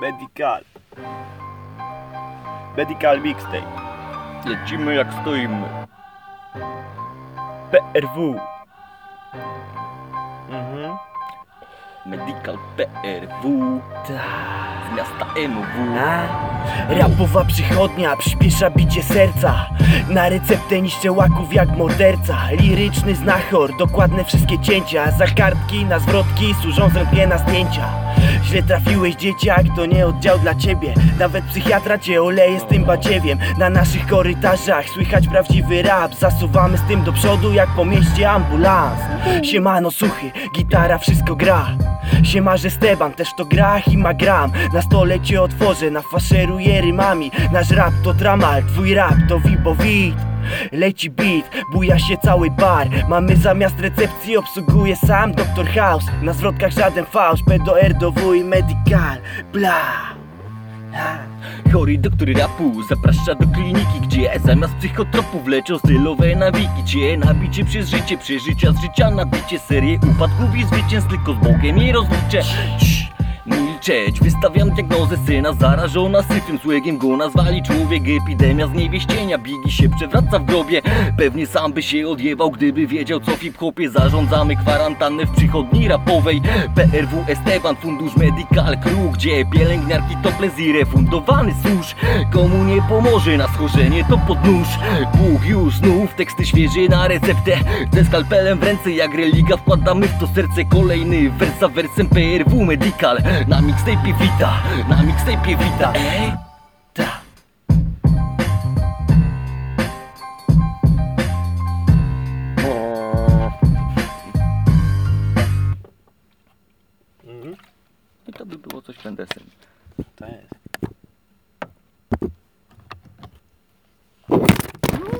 Medical. Medical Mixtape. Lecimy jak stoimy. PRW. Mhm. Medical PRW. Z miasta MW. Rapowa przychodnia przyspiesza bicie serca Na receptę niszczę łaków jak morderca Liryczny znachor, dokładne wszystkie cięcia Za kartki na zwrotki służą zrębnie na zdjęcia Źle trafiłeś dzieciak, to nie oddział dla ciebie? Nawet psychiatra cię oleje z tym badziewiem. Na naszych korytarzach słychać prawdziwy rap. Zasuwamy z tym do przodu jak po mieście ambulans. Siemano suchy, gitara wszystko gra. Siema, że Steban też to gra i ma gram. Na stole cię otworzę, nafaszeruję rymami. Nasz rap to dramal, twój rap to wibowit Leci beat, buja się cały bar Mamy zamiast recepcji obsługuje sam Dr. House Na zwrotkach żaden fałsz, P do R do W i medical Bla Ha. Chory doktor rapu zaprasza do kliniki, gdzie zamiast psychotropów leczą stylowe nawiki Cię nabicie przez życie, przeżycia z życia nabicie Serię upadków i zwycięstw tylko z Bogiem je rozliczę Wystawiam diagnozę syna zarażona syfem Złegiem go nazwali. Człowiek, epidemia z niewieścienia Bigi się przewraca w grobie, pewnie sam by się odjebał Gdyby wiedział co w hip-hopie zarządzamy. Kwarantannę w przychodni rapowej. PRW Esteban, Fundusz Medical Crew Gdzie pielęgniarki to plezire, fundowany służ Komu nie pomoże na schorzenie to pod nóż. Bóg już znów, teksty świeże na receptę. Ze skalpelem w ręce jak religa wkładamy w to serce. Kolejny wers za wersem PRW Medical. Na mixtape wita, na mixtape wita Ej, ta. I to by było coś pendesem To jest